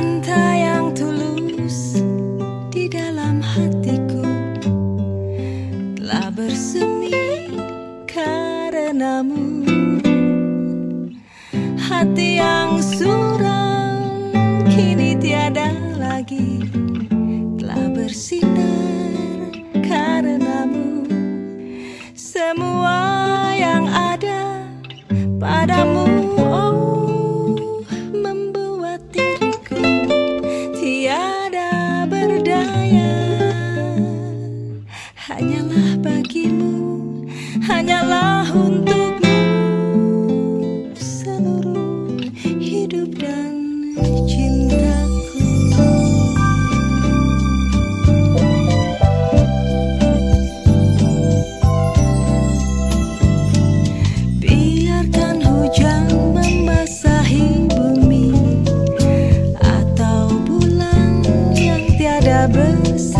Cinta yang tulus di dalam hatiku telah bersemi karenamu. Hati yang suram kini tiada lagi telah bersinar karenamu. Semua yang ada hanyalah untukmu seluruh hidup dan cintaku. Biarkan hujan membasahi bumi atau bulan yang tiada bersih.